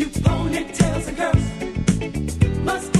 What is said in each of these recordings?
Cute ponytails and girls. Must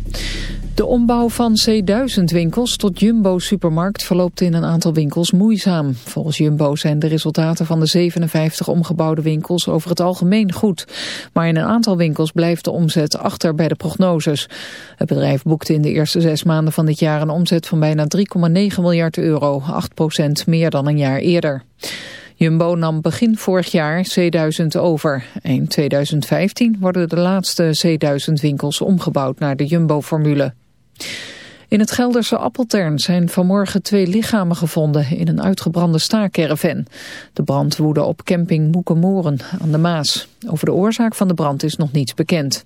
De ombouw van C1000-winkels tot Jumbo-supermarkt verloopt in een aantal winkels moeizaam. Volgens Jumbo zijn de resultaten van de 57 omgebouwde winkels over het algemeen goed. Maar in een aantal winkels blijft de omzet achter bij de prognoses. Het bedrijf boekte in de eerste zes maanden van dit jaar een omzet van bijna 3,9 miljard euro, 8% meer dan een jaar eerder. Jumbo nam begin vorig jaar C1000 over. In 2015 worden de laatste C1000 winkels omgebouwd naar de Jumbo-formule. In het Gelderse Appeltern zijn vanmorgen twee lichamen gevonden in een uitgebrande staakerven. De brand woedde op camping Moekemoren aan de Maas. Over de oorzaak van de brand is nog niets bekend.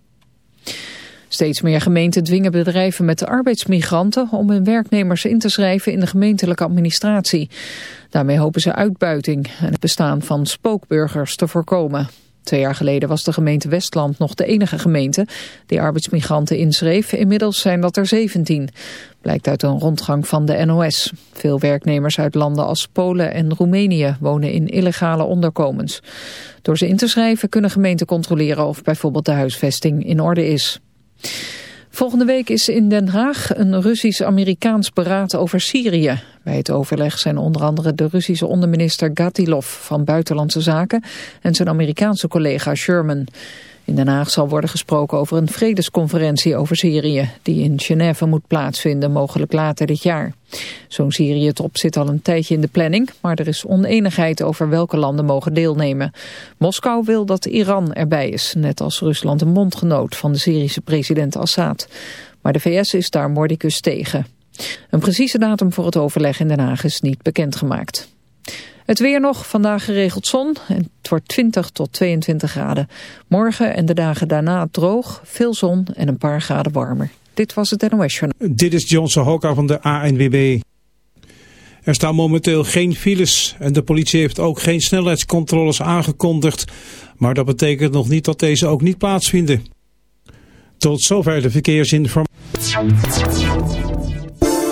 Steeds meer gemeenten dwingen bedrijven met arbeidsmigranten om hun werknemers in te schrijven in de gemeentelijke administratie. Daarmee hopen ze uitbuiting en het bestaan van spookburgers te voorkomen. Twee jaar geleden was de gemeente Westland nog de enige gemeente die arbeidsmigranten inschreef. Inmiddels zijn dat er 17. Blijkt uit een rondgang van de NOS. Veel werknemers uit landen als Polen en Roemenië wonen in illegale onderkomens. Door ze in te schrijven kunnen gemeenten controleren of bijvoorbeeld de huisvesting in orde is. Volgende week is in Den Haag een Russisch-Amerikaans beraad over Syrië. Bij het overleg zijn onder andere de Russische onderminister Gatilov van Buitenlandse Zaken en zijn Amerikaanse collega Sherman. In Den Haag zal worden gesproken over een vredesconferentie over Syrië... die in Genève moet plaatsvinden, mogelijk later dit jaar. Zo'n Syrië-top zit al een tijdje in de planning... maar er is oneenigheid over welke landen mogen deelnemen. Moskou wil dat Iran erbij is, net als Rusland een bondgenoot... van de Syrische president Assad. Maar de VS is daar mordicus tegen. Een precieze datum voor het overleg in Den Haag is niet bekendgemaakt. Het weer nog, vandaag geregeld zon en het wordt 20 tot 22 graden. Morgen en de dagen daarna droog, veel zon en een paar graden warmer. Dit was het NOS Journal. Dit is Johnson Hoka van de ANWB. Er staan momenteel geen files en de politie heeft ook geen snelheidscontroles aangekondigd. Maar dat betekent nog niet dat deze ook niet plaatsvinden. Tot zover de verkeersinformatie.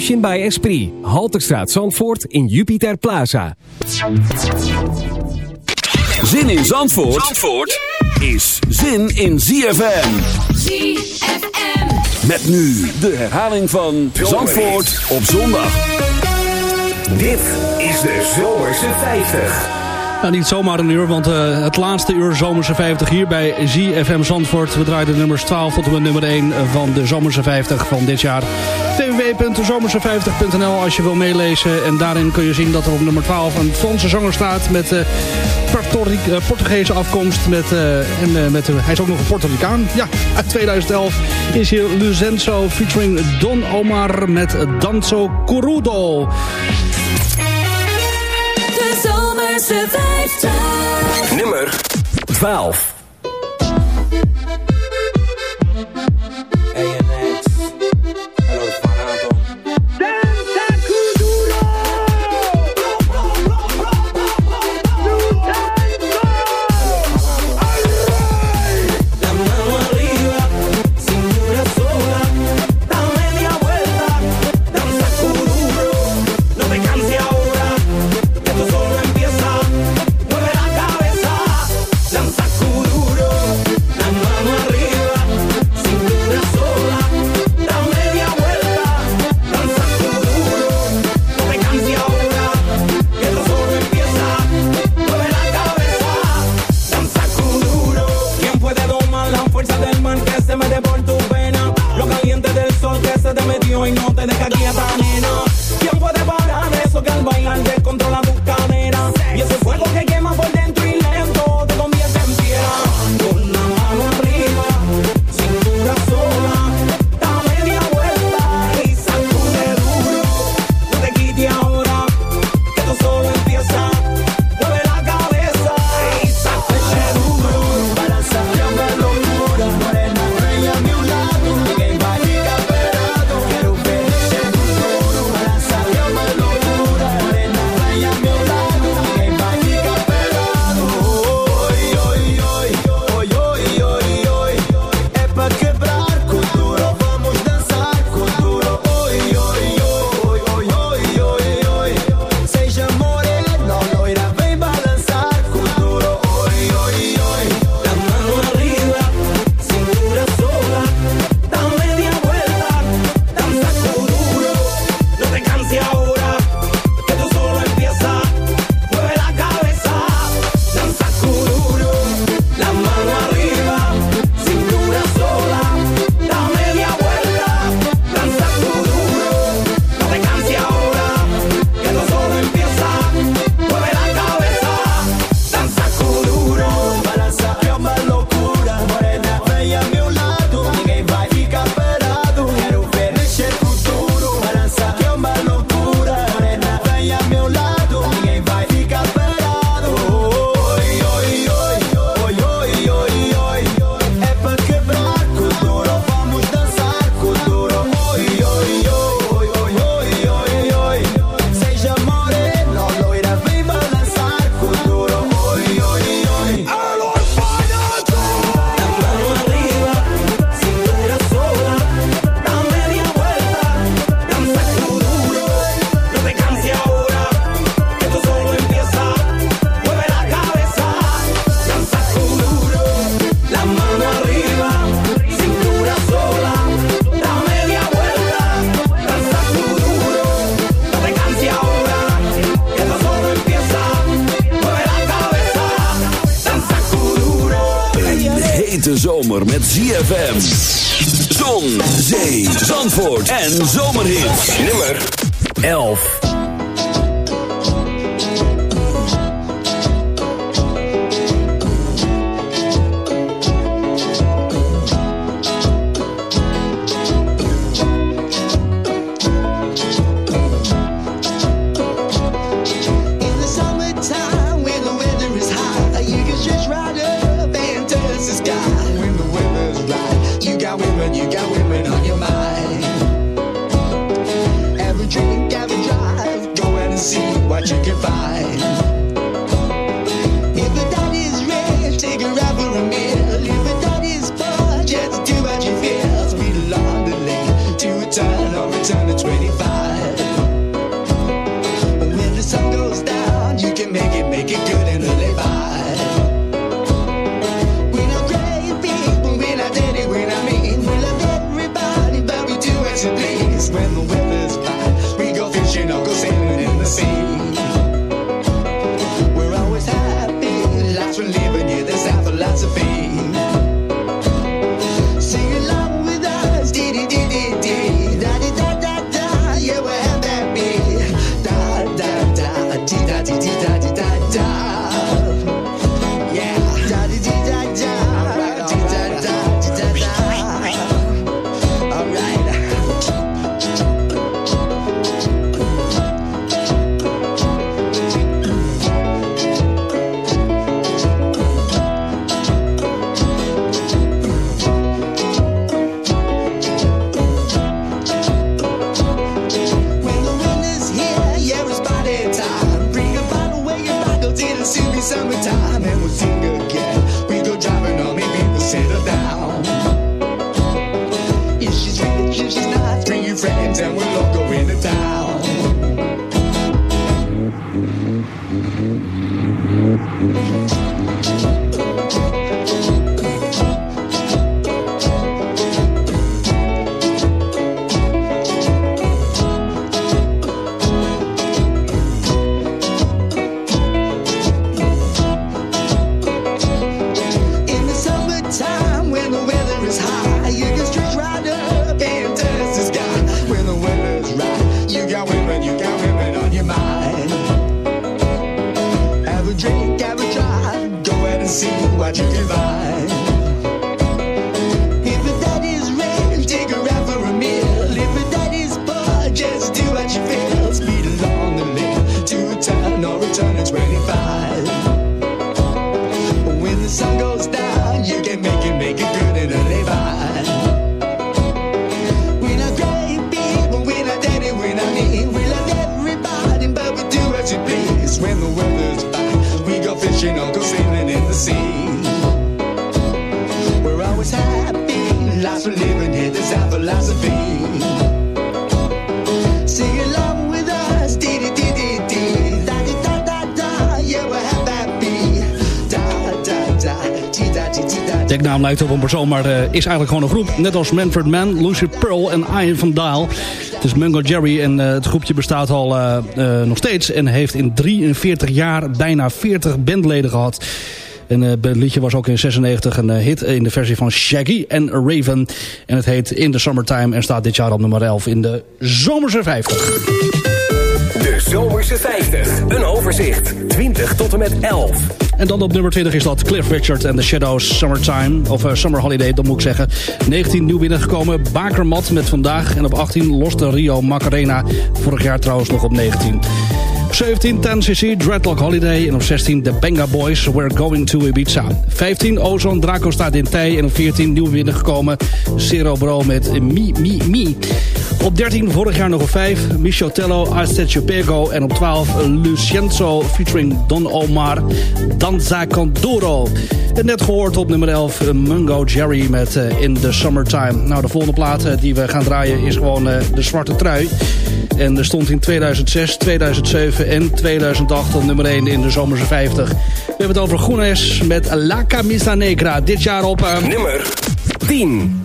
Emotion by Esprit. Halterstraat Zandvoort in Jupiter Plaza. Zin in Zandvoort, Zandvoort is zin in ZFM. ZFM. Met nu de herhaling van Zandvoort op zondag. Dit is de Zomerse 50. Nou, niet zomaar een uur, want eh, het laatste uur Zomerse 50 hier bij ZFM Zandvoort. We draaien nummers 12 tot en met nummer 1 van de Zomerse 50 van dit jaar. www.zomerse50.nl als je wil meelezen. En daarin kun je zien dat er op nummer 12 een Franse zanger staat met uh, Portugese afkomst. Met, en, met, hij is ook nog een Puerto Ricaan. Ja, uit 2011 is hier Lucenzo featuring Don Omar met Danzo Corudo. Zomerse 50. Nummer 12. tenés que aquí atar. Met ZFM. Zon, zee, zandvoort en zomerhit. Nummer 11. Deknaam lijkt op een persoon, maar eh, is eigenlijk gewoon een groep. Net als Manfred Mann, Lucy Pearl en Ian van Daal. Het is Mungo Jerry en eh, het groepje bestaat al eh, nog steeds... en heeft in 43 jaar bijna 40 bandleden gehad. En het liedje was ook in 96 een hit in de versie van Shaggy en Raven. En het heet In the Summertime en staat dit jaar op nummer 11 in de Zomerse 50. Zomerse 50. Een overzicht. 20 tot en met 11. En dan op nummer 20 is dat Cliff Richard en The Shadows Summertime. Of eh, Summer Holiday, dat moet ik zeggen. 19 nieuw binnengekomen. Bakermat met vandaag. En op 18 loste Rio Macarena. Vorig jaar trouwens nog op 19. Op 17 10cc Dreadlock Holiday. En op 16 The Benga Boys We're Going to Ibiza. 15 Ozone Draco staat in Tij. En op 14 nieuw binnengekomen Zero Bro met Mi Mi Mi. Op 13 vorig jaar nog op 5 Michotello Astetio Pego. En op 12 Lucienzo featuring Don Omar Danza Condoro. En net gehoord op nummer 11 eh, Mungo Jerry met eh, In the Summertime. Nou, de volgende plaat eh, die we gaan draaien is gewoon eh, de zwarte trui. En er stond in 2006, 2007 en 2008 op nummer 1 in de zomerse 50. We hebben het over Groenes met La Camisa Negra. Dit jaar op... eh, Nummer 10.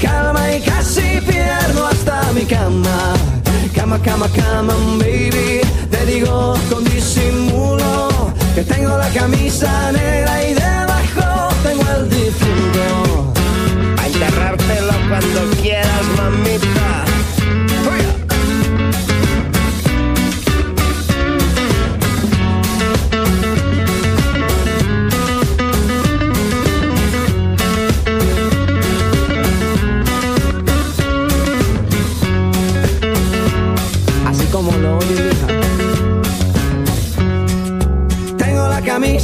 calma y casi pierdo hasta mi cama. Cama, cama, cama, baby. Te digo con disimulo que tengo la camisa negra y debajo tengo el difunto. A enterrártelo cuando quieras, mamita.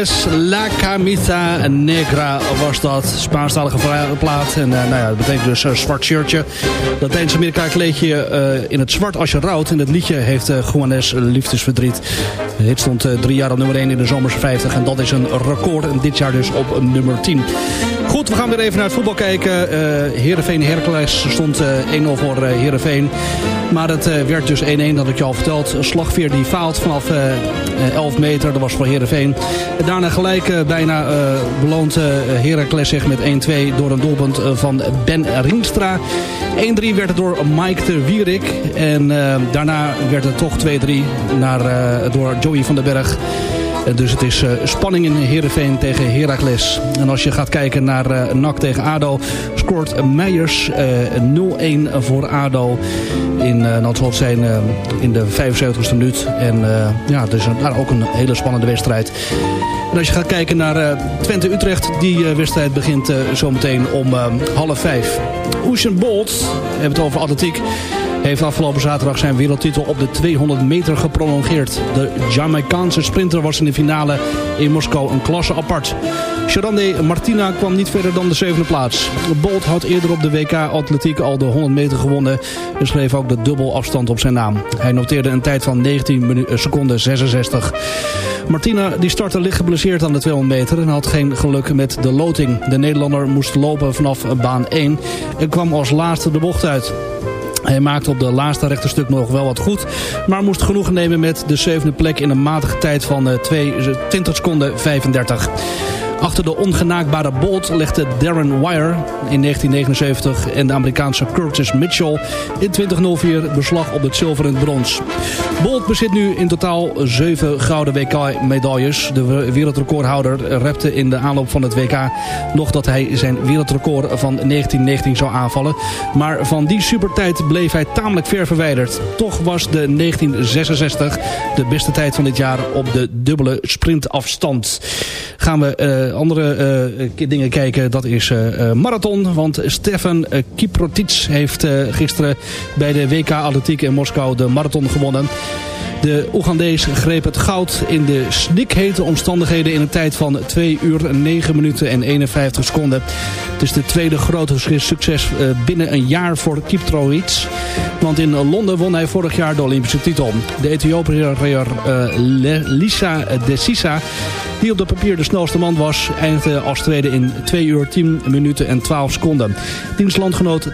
La Camisa Negra was dat. Spaanstalige plaat. En eh, nou ja, dat betekent dus eh, zwart shirtje. Latijns-Amerika kleedje eh, in het zwart als je rouwt. En het liedje heeft eh Juanes Liefdesverdriet. De hit stond drie jaar op nummer 1 in de zomerse 50. En dat is een record. En dit jaar dus op nummer 10. Goed, we gaan weer even naar het voetbal kijken. Eh Heerenveen Heracles stond eh 1-0 voor eh Heerenveen. Maar het werd dus 1-1, dat ik je al verteld. Slagveer die faalt vanaf eh, eh, 11 meter. Dat was voor Heerenveen. En daarna gelijk bijna beloont Heracles zich met 1-2 door een doelpunt van Ben Rienstra. 1-3 werd het door Mike de Wierik. En daarna werd het toch 2-3 naar, eh, door Joey van den Berg. Eh, Dus het is eh, spanning in Heerenveen tegen Heracles. En als je gaat kijken naar eh NAC tegen ADO... scoort Meijers eh 0-1 voor ADO in, zal zijn, in de 75ste minuut. En ja, nou, ook een hele spannende wedstrijd. En als je gaat kijken naar Twente-Utrecht... die wedstrijd begint eh, zometeen om half vijf. Usain Bolt, we hebben het over atletiek heeft afgelopen zaterdag zijn wereldtitel op de 200 meter geprolongeerd. De Jamaicaanse sprinter was in de finale in Moskou een klasse apart. Sharande Martina kwam niet verder dan de zevende plaats. Bolt had eerder op de WK Atletiek al de 100 meter gewonnen en schreef ook de dubbelafstand op zijn naam. Hij noteerde een tijd van 19 minu- eh, seconden 66. Martina die startte licht geblesseerd aan de 200 meter en had geen geluk met de loting. De Nederlander moest lopen vanaf baan 1 en kwam als laatste de bocht uit. Hij maakte op de laatste rechterstuk nog wel wat goed. Maar moest genoegen nemen met de zevende plek in een matige tijd van eh, 2 20 seconden 35. Achter de ongenaakbare Bolt legde Darren Wire in 1979 en de Amerikaanse Curtis Mitchell in 2004 beslag op het zilver en brons. Bolt bezit nu in totaal 7 gouden WK-medailles. De wereldrecordhouder repte in de aanloop van het WK nog dat hij zijn wereldrecord van 1919 zou aanvallen. Maar van die supertijd bleef hij tamelijk ver verwijderd. Toch was de 1966 de beste tijd van dit jaar op de dubbele sprintafstand. Gaan we uh, andere uh, dingen kijken, dat is uh, marathon. Want Stefan Kiprotic heeft gisteren bij de WK Atletiek in Moskou de marathon gewonnen. De Oegandees greep het goud in de snikhete omstandigheden in een tijd van 2 uur 9 minuten en 51 seconden. Het is de tweede grote succes binnen een jaar voor Kiptrovic. Want in Londen won hij vorig jaar de Olympische titel. De Ethiopiër uh, Lisa de Sisa, die op de papier de snelste man was, eindigde als tweede in 2 uur 10 minuten en 12 seconden. Diens landgenoot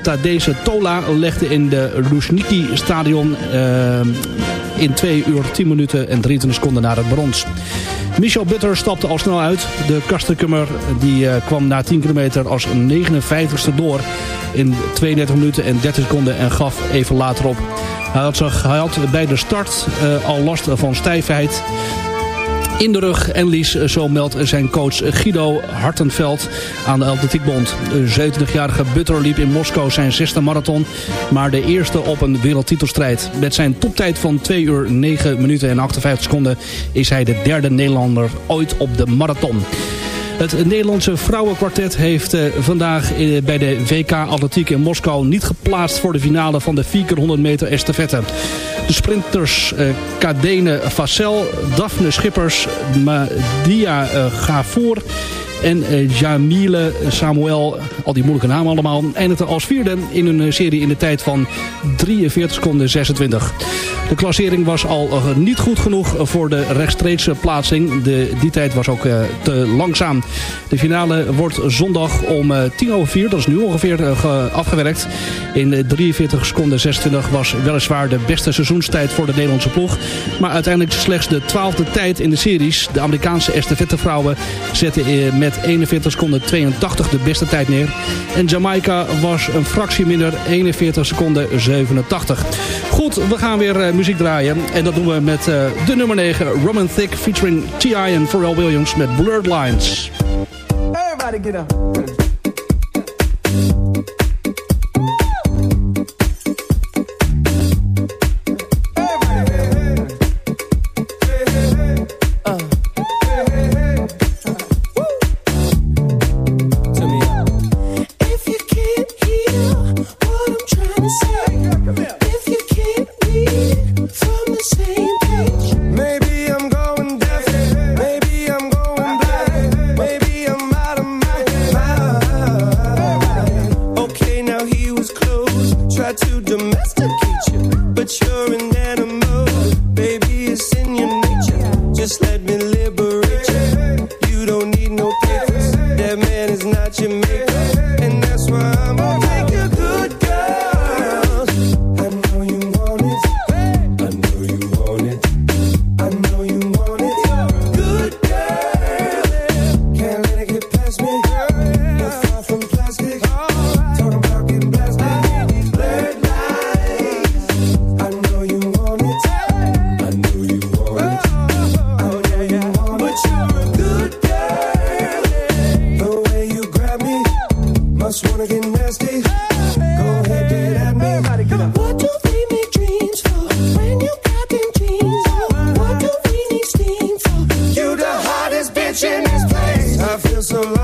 Tola legde in de Luzhniki stadion uh, in 2 uur 10 minuten en 23 seconden naar het brons. Michel Butter stapte al snel uit. De Kastekummer die, uh, kwam na 10 kilometer als 59ste door in 32 minuten en 30 seconden en gaf even later op. Hij had, bij de start uh, al last van stijfheid in de rug en lies, zo meldt zijn coach Guido Hartenveld aan de Atletiekbond. De 27-jarige Butter liep in Moskou zijn zesde marathon, maar de eerste op een wereldtitelstrijd. Met zijn toptijd van 2 uur 9 minuten en 58 seconden is hij de derde Nederlander ooit op de marathon. Het Nederlandse vrouwenkwartet heeft uh, vandaag uh, bij de WK Atletiek in Moskou niet geplaatst voor de finale van de 4x100 meter estafette. De sprinters uh, Kadene Vassel, Daphne Schippers, Madia uh, Gavour en uh, Jamile Samuel, al die moeilijke namen allemaal, eindigde als vierde in een serie in de tijd van 43 seconden 26. De klassering was al niet goed genoeg voor de rechtstreekse plaatsing. De, die tijd was ook te langzaam. De finale wordt zondag om tien over vier, dat is nu ongeveer afgewerkt. In 43 seconden 26 was weliswaar de beste seizoenstijd voor de Nederlandse ploeg. Maar uiteindelijk slechts de twaalfde tijd in de series. De Amerikaanse estafettevrouwen zetten met 41 seconden 82 de beste tijd neer. En Jamaica was een fractie minder, 41 seconden 87. Goed, we gaan weer uh, muziek draaien. En dat doen we met uh, de nummer 9, Roman Thick featuring T.I. en Pharrell Williams met Blurred Lines. Everybody get up.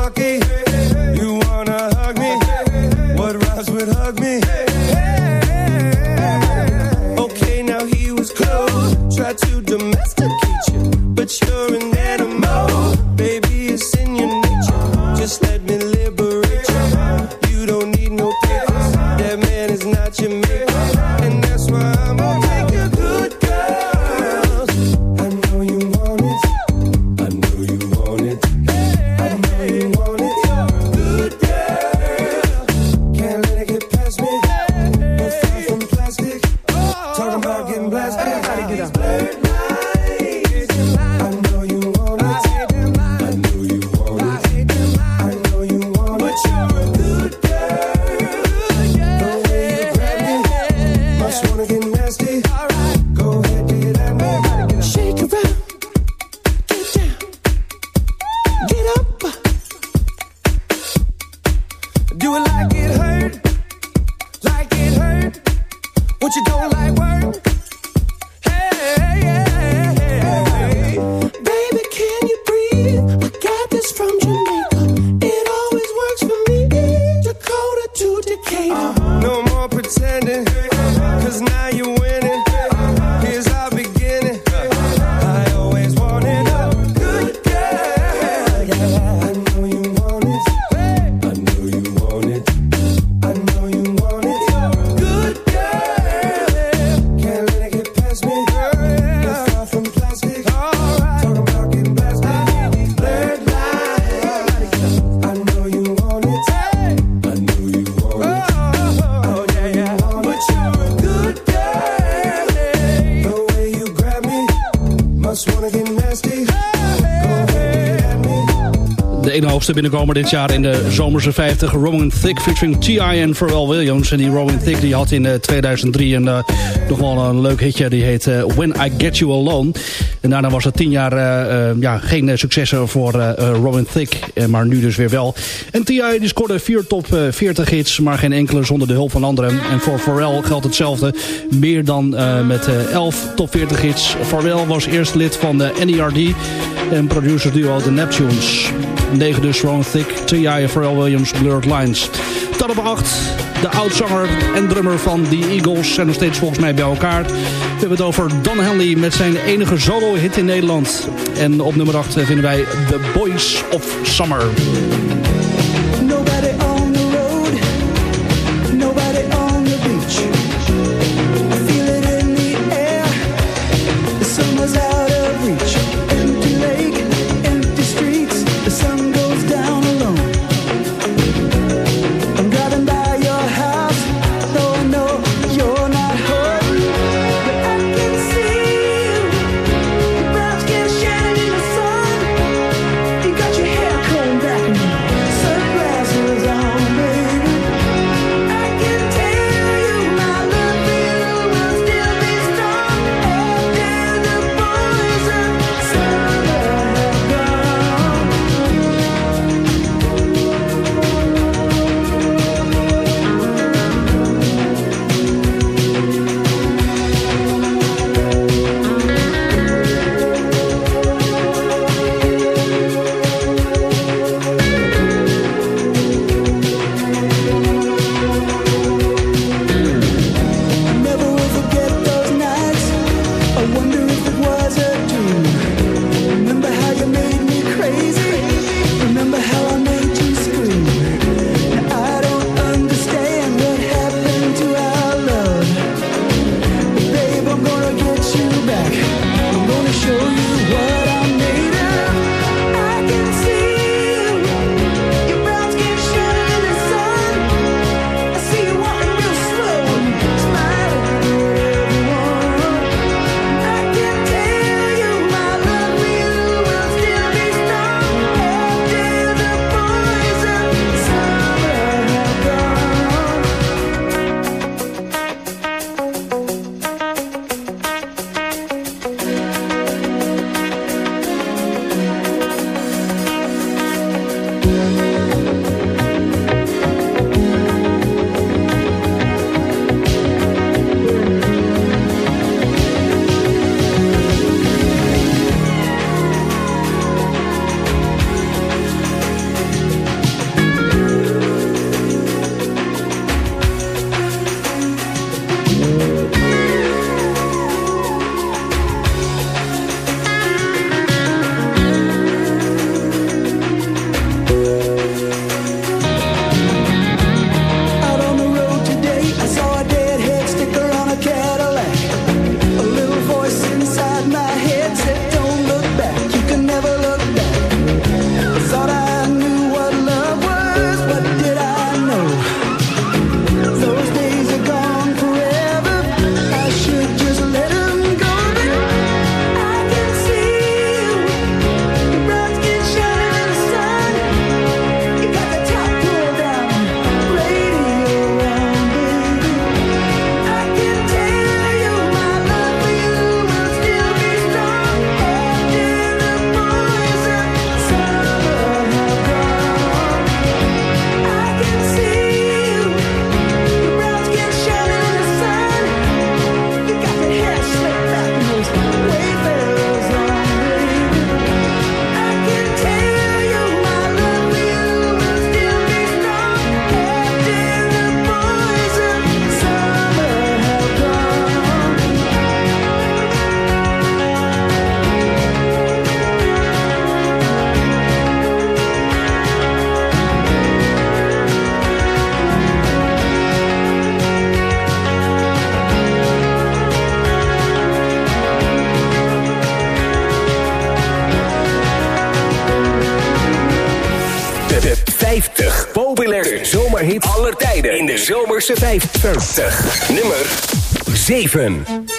aquí. de ene hoogste binnenkomer dit jaar in de zomerse 50. Robin Thicke featuring T.I. en Pharrell Williams. En die Robin Thicke die had in eh, 2003 een, eh, nog wel een leuk hitje. Die heet eh, When I Get You Alone. En daarna was het tien jaar ja, geen successen voor Robin Thicke. maar nu dus weer wel. En T.I. die scoorde vier top 40 hits. Maar geen enkele zonder de hulp van anderen. En voor Pharrell geldt hetzelfde. Meer dan met 11 top 40 hits. Pharrell was eerst lid van de NERD. En producerduo The Neptunes. 9 dus Ron Thick, T.I. Pharrell Williams, Blurred Lines. Tot op 8, de oudzanger en drummer van The Eagles zijn nog steeds volgens mij bij elkaar. We hebben het over Don Henley met zijn enige solo-hit in Nederland. En op nummer 8 vinden wij The Boys of Summer. Zomerse 50. Nummer 7.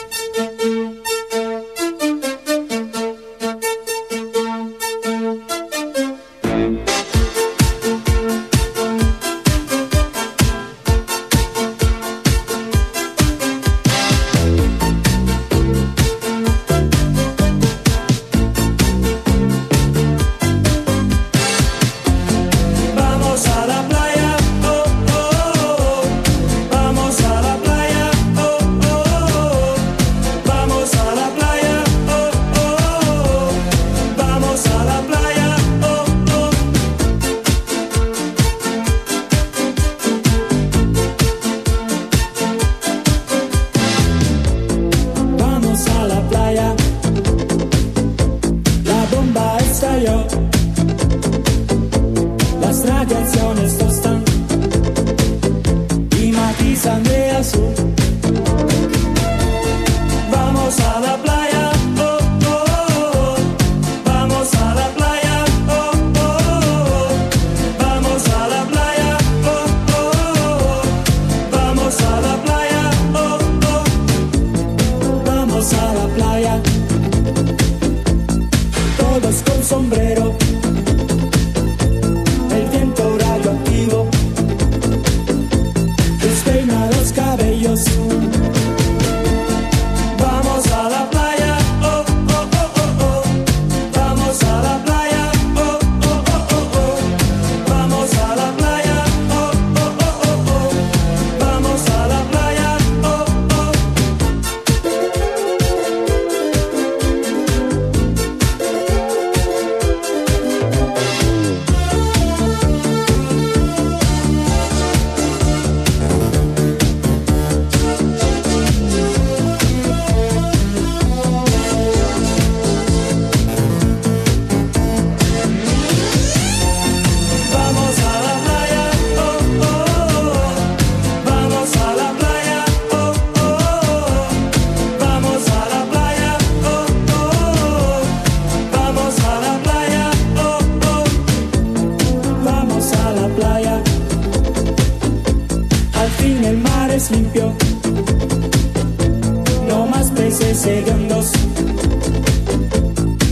Se raíces redondos,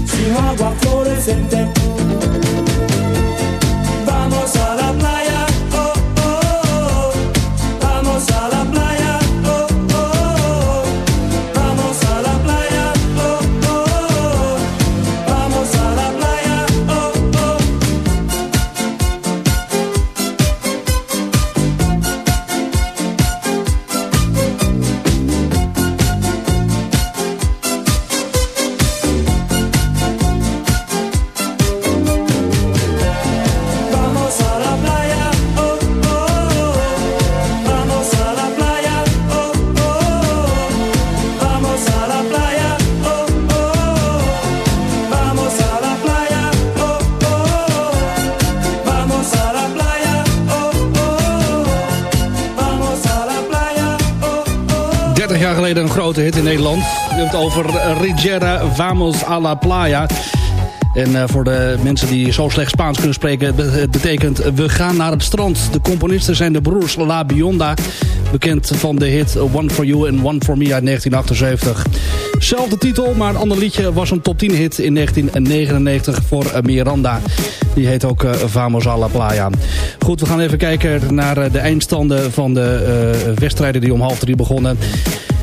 Chihuahua fluorescente. Over eh, Rigera Vamos a la Playa. En eh, voor de mensen die zo slecht Spaans kunnen spreken... het betekent we gaan naar het strand. De componisten zijn de broers La Bionda. Bekend van de hit One for You and One for Me uit 1978. Zelfde titel, maar een ander liedje was een top 10 hit in 1999 voor eh, Miranda. Die heet ook Vamos a la Playa. Goed, we gaan even kijken naar de eindstanden van de eh, wedstrijden die om half drie begonnen.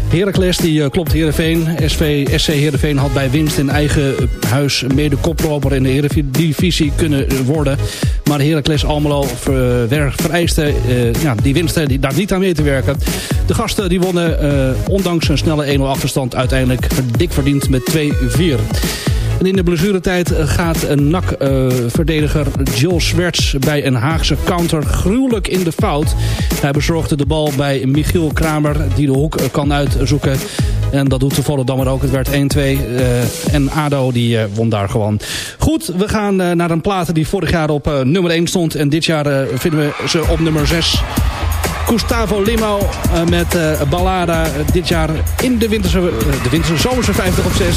Heracles die eh, klopt Heerenveen. SV, SC Heerenveen had bij winst in eigen huis mede koploper in de Eredivisie kunnen worden. Maar Heracles Almelo ver, ver- vereiste eh, ja, die winsten die, daar niet aan mee te werken. De gasten die wonnen eh, ondanks een snelle 1-0 achterstand uiteindelijk dik verdiend met 2-4. En in de blessuretijd gaat een NAC-verdediger Jill Swerts bij een Haagse counter gruwelijk in de fout. Hij bezorgde de bal bij Michiel Kramer die de hoek kan uitzoeken. En dat doet de Volendammer ook. Het werd 1-2 eh, en ADO die eh, won daar gewoon. Goed, we gaan eh, naar een plaat die vorig jaar op eh, nummer 1 stond. En dit jaar eh, vinden we ze op nummer 6. Gustavo Limo eh, met eh, Ballada eh, dit jaar in de winterse, eh, de winterse zomerse 50 op 6.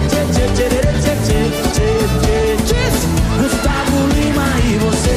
Gustavo Lima e você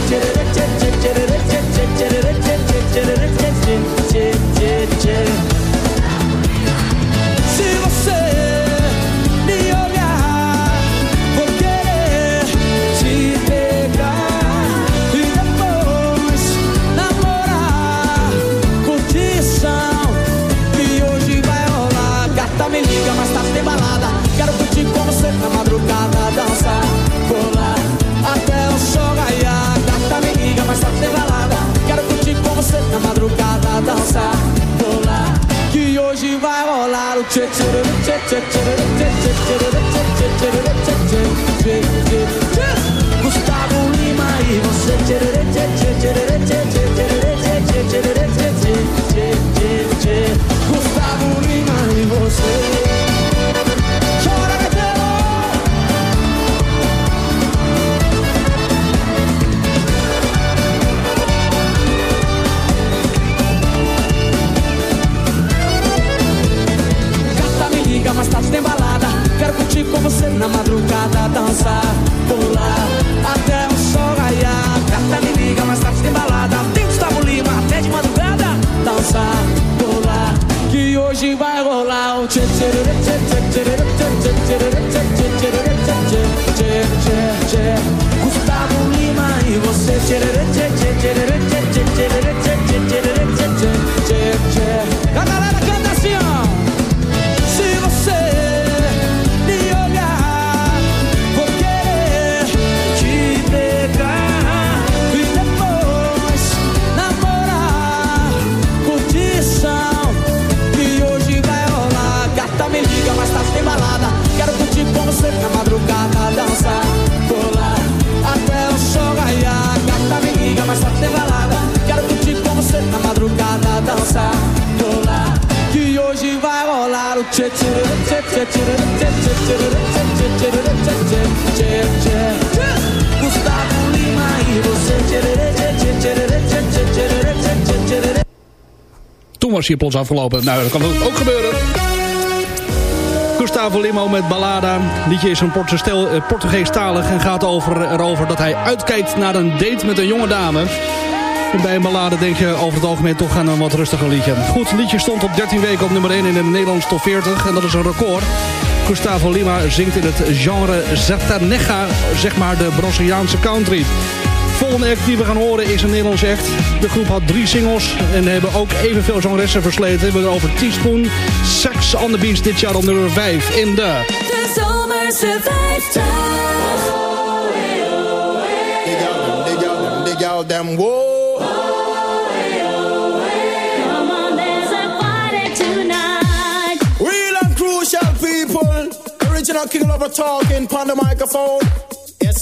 Gustavo Lima e você Plots afgelopen. Nou, dat kan ook gebeuren. Gustavo Limo met Ballada. Liedje is een eh, Portugees-talig en gaat over, erover dat hij uitkijkt naar een date met een jonge dame. Bij een ballade denk je over het algemeen toch aan een wat rustiger liedje. Goed, liedje stond op 13 weken op nummer 1 in de Nederlandse top 40. En dat is een record. Gustavo Lima zingt in het genre Zataneja, zeg maar de Braziliaanse country. Volgende act die we gaan horen is een Nederlands echt. De groep had drie singles en hebben ook evenveel zangeressen versleten. We hebben het over Teaspoon, Sex on the Beach dit jaar op nummer 5 in de... De zomerse 50. Dig out them. Original king lover talking on the microphone.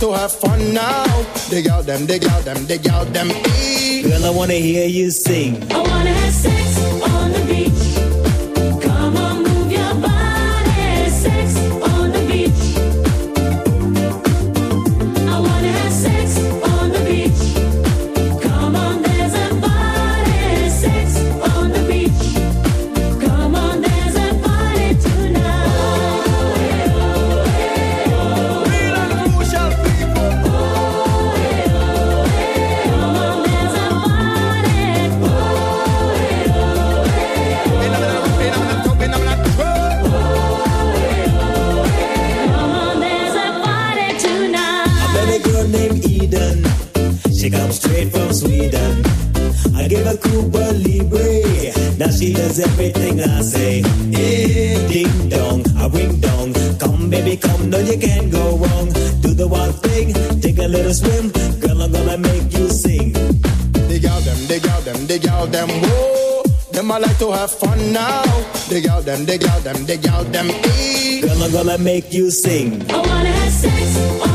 To have fun now. Dig out them, dig out them, dig out them. Girl, I wanna hear you sing. I wanna have sex on the beach. Everything I say. Eh, ding dong, a ring dong. Come, baby, come, no, you can't go wrong. Do the one thing, take a little swim. Girl, I'm gonna make you sing. Dig out them, dig out them, dig out them, whoa. Them I like to have fun now. Dig out them, dig out them, dig out them, e. Girl, I'm gonna make you sing. I wanna have sex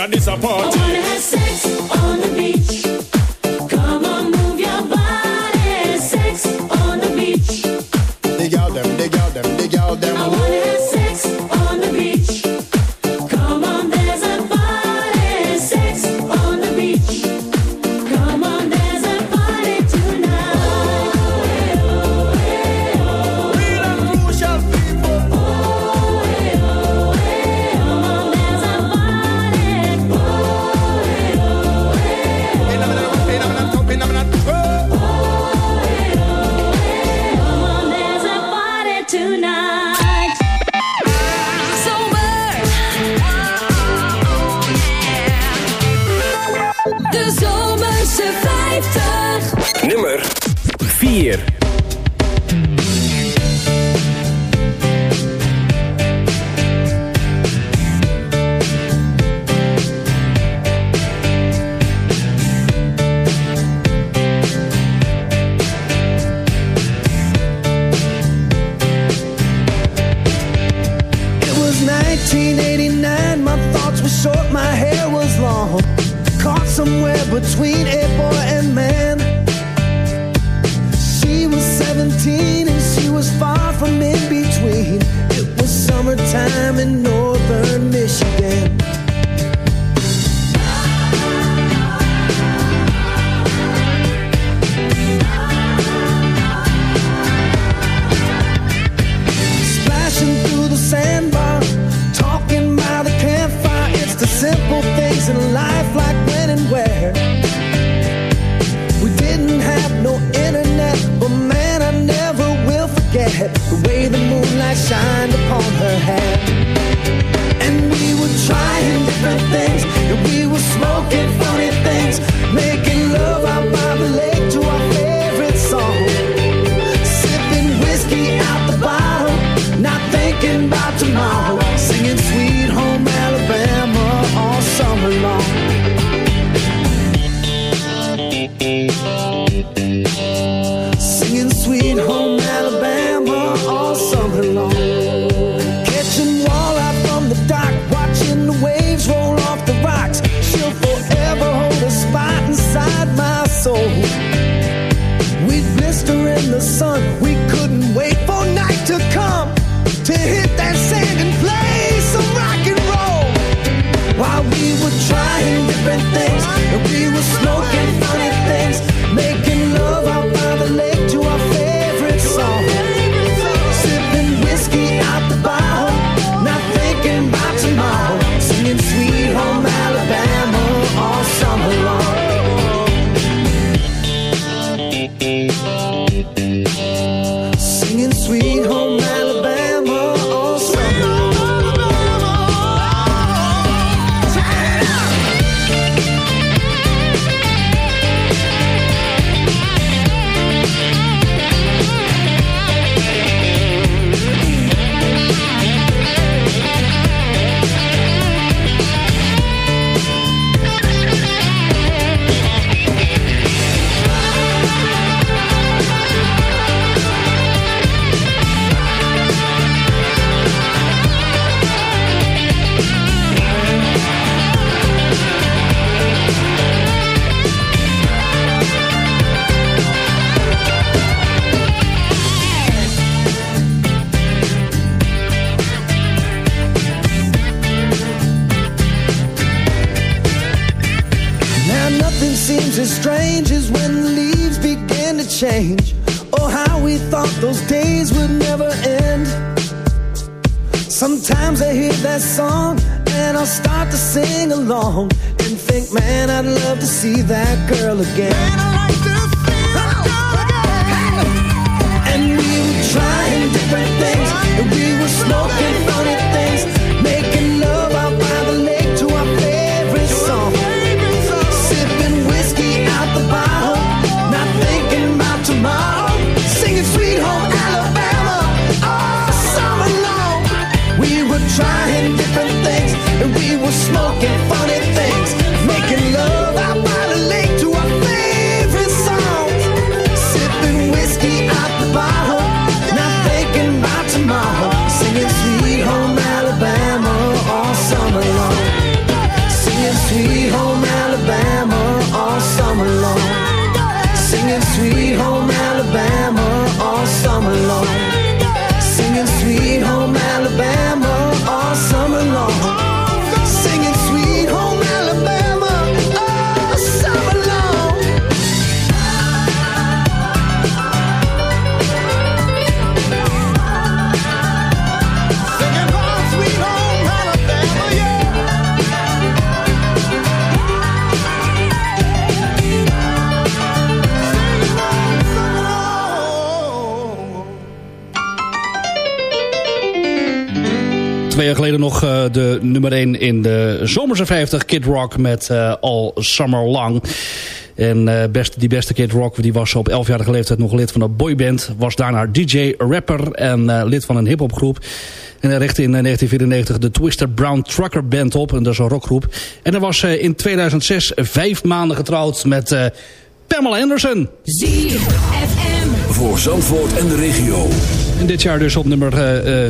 inna this I party. and think, man, I'd love to see that girl again. Man, like again. And we were trying different things, and we were smoking funny things, making love out by the lake to our favorite song, sipping whiskey out the bottle, not thinking about tomorrow, singing Sweet Home Alabama all summer long. We were trying different things, and we were smoking. Funny Twee jaar geleden nog uh, de nummer 1 in de zomerse 50. Kid Rock met uh, All Summer Long. En uh, best, die beste Kid Rock die was op 11-jarige leeftijd nog lid van een boyband. Was daarna DJ, rapper en lid van een hiphopgroep. En hij richtte in 1994 de Twister Brown Trucker Band op. En dat is een rockgroep. En hij was in 2006 vijf maanden getrouwd met Pamela Anderson. ZFM. Voor Zandvoort en de regio. Dit jaar dus op nummer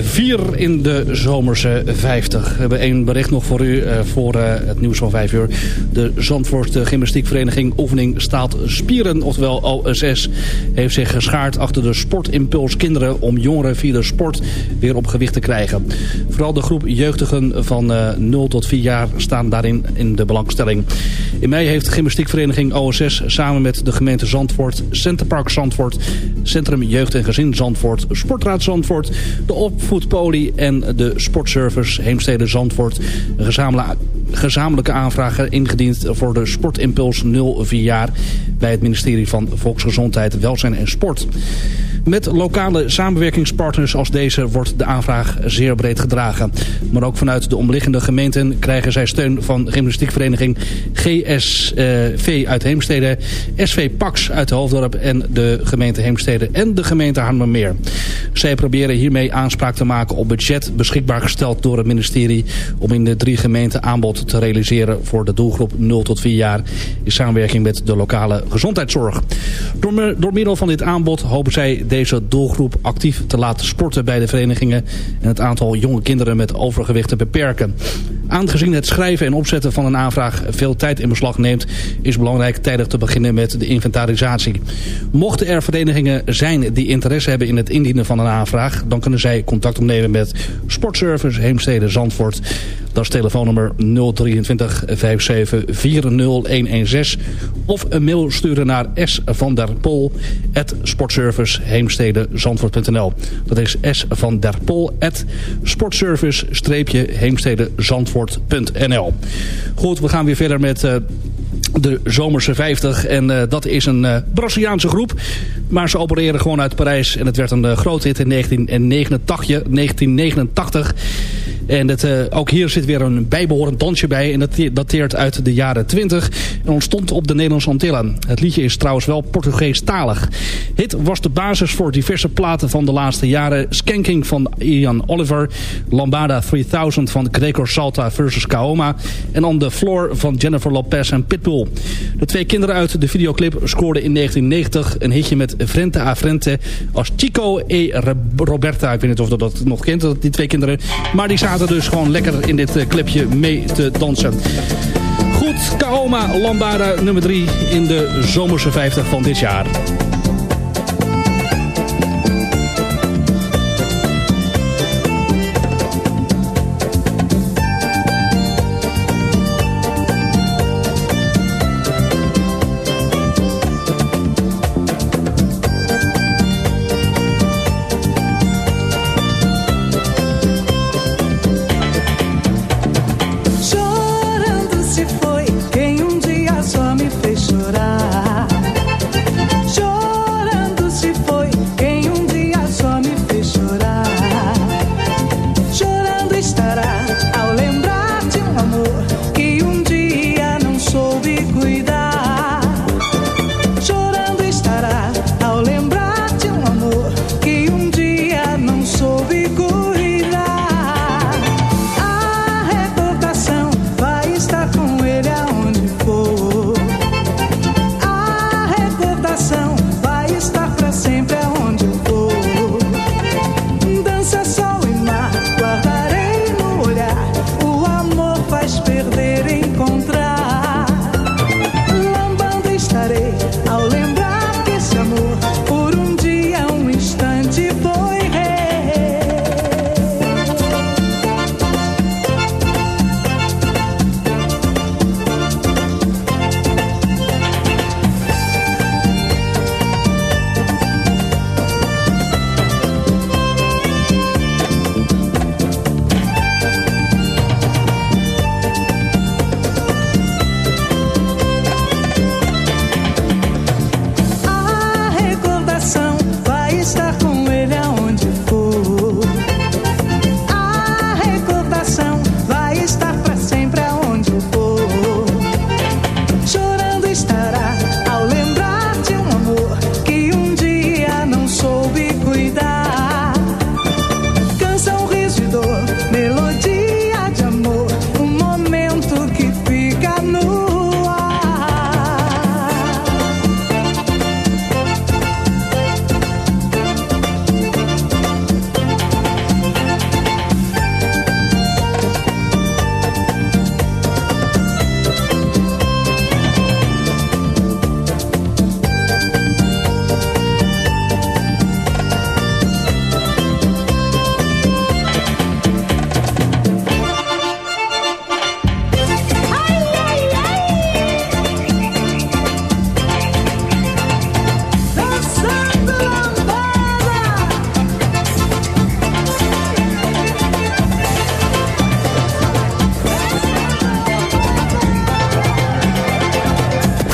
4 uh, in de zomerse 50. We hebben één bericht nog voor u uh, voor het nieuws van 5 uur. De Zandvoortse Gymnastiekvereniging Oefening Staat Spieren, oftewel OSS, heeft zich geschaard achter de Sportimpuls Kinderen om jongeren via de sport weer op gewicht te krijgen. Vooral de groep jeugdigen van 0 tot 4 jaar staan daarin in de belangstelling. In mei heeft de Gymnastiekvereniging OSS samen met de gemeente Zandvoort, Centerpark Zandvoort, Centrum Jeugd en Gezin Zandvoort, Sport Sportraad Zandvoort, de Opvoedpolie en de Sportservice Heemstede Zandvoort. Een gezamenlijke aanvragen ingediend voor de Sportimpuls 0 4 jaar bij het ministerie van Volksgezondheid, Welzijn en Sport. Met lokale samenwerkingspartners als deze wordt de aanvraag zeer breed gedragen. Maar ook vanuit de omliggende gemeenten krijgen zij steun van gymnastiekvereniging GSV uit Heemstede, SV Pax uit Hoofddorp en de gemeente Heemstede en de gemeente Harmermeer. Zij proberen hiermee aanspraak te maken op budget beschikbaar gesteld door het ministerie om in de drie gemeenten aanbod te realiseren voor de doelgroep 0 tot 4 jaar in samenwerking met de lokale gezondheidszorg. Door, door middel van dit aanbod hopen zij deze doelgroep actief te laten sporten bij de verenigingen en het aantal jonge kinderen met overgewicht te beperken. Aangezien het schrijven en opzetten van een aanvraag veel tijd in beslag neemt, is belangrijk tijdig te beginnen met de inventarisatie. Mochten er verenigingen zijn die interesse hebben in het indienen van een aanvraag, dan kunnen zij contact opnemen met Sportservice Heemstede Zandvoort. Dat is telefoonnummer 023 57 40116 of een mail sturen naar S van der Pol at sportservice heemstede zandvoort.nl. Dat is S van der Pol at sportservice heemstede zandvoort.nl. Goed, we gaan weer verder met uh, de Zomerse 50. En uh, dat is een uh, Braziliaanse groep. Maar ze opereren gewoon uit Parijs. En het werd een groot hit in 1989. 1989. En het, uh, ook hier zit weer een bijbehorend dansje bij. En dat dateert uit de jaren 20. En ontstond op de Nederlandse Antillen. Het liedje is trouwens wel Portugees-talig. Hit was de basis voor diverse platen van de laatste jaren. Skanking van Ian Oliver. Lambada 3000 van Gregor Salta versus Kaoma. En On the Floor van Jennifer Lopez en Pitbull. De twee kinderen uit de videoclip scoorden in 1990 een hitje met Frente a Frente. Als Chico e Roberta. Ik weet niet of dat, dat nog kent, die twee kinderen. Maar die zaten dus gewoon lekker in dit clipje mee te dansen. Goed, Kaoma Lambada nummer 3 in de zomerse 50 van dit jaar.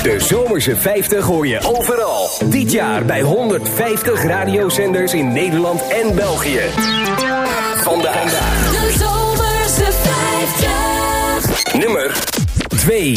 De Zomerse 50 hoor je overal. Dit jaar bij 150 radiozenders in Nederland en België. Vandaag. De Zomerse 50. Nummer 2.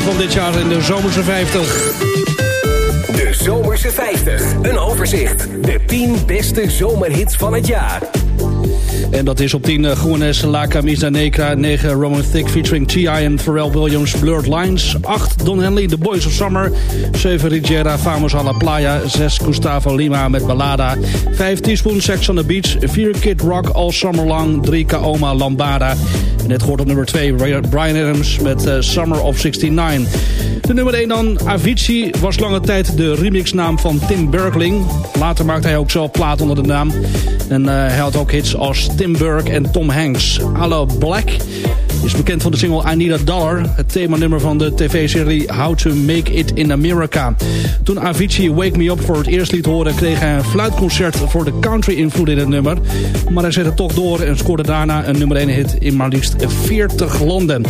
Nummer 2 van dit jaar in de Zomerse 50. De Zomerse 50. Een overzicht. De 10 beste zomerhits van het jaar. En dat is op 10 uh, Juanes La Camisa Negra. 9 Roman Thick featuring T.I. en Pharrell Williams Blurred Lines. 8 Don Henley The Boys of Summer. 7 Rigera Famos a la Playa. 6 Gustavo Lima met Ballada. 5 Teaspoon Sex on the Beach. 4 Kid Rock All Summer Long. 3 Kaoma Lambada. Net gehoord op nummer 2 Brian Adams met uh, Summer of 69. De nummer 1 dan Avicii was lange tijd de remixnaam van Tim Bergling. Later maakte hij ook zelf plaat onder de naam. En uh, hij had ook hits als Tim Burke en Tom Hanks. Allo Black is bekend van de single I Need a Dollar. Het themanummer van de tv-serie How to Make It in America. Toen Avicii Wake Me Up voor het eerst liet horen... kreeg hij een fluitconcert voor de country-invloed in het nummer. Maar hij zette toch door en scoorde daarna een nummer 1 hit in maar liefst 40 landen.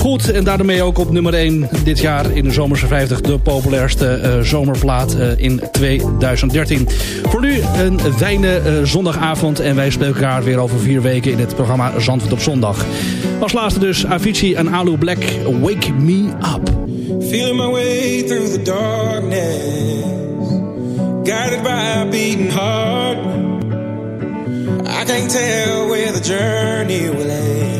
Goed, en daarmee ook op nummer 1 dit jaar in de Zomerse 50... de populairste uh, zomerplaat uh, in 2013. Voor nu een fijne uh, zondagavond... en wij spreken elkaar weer over vier weken in het programma Zandvoort op zondag. Als laatste dus Avicii en Alu Black, Wake Me Up. Feeling my way through the darkness Guided by a beating heart I can't tell where the journey will end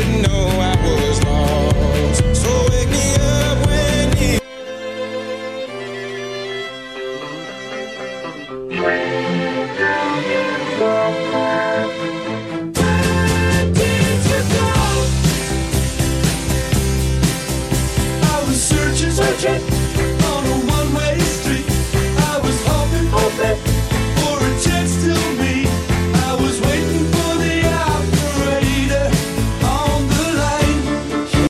didn't know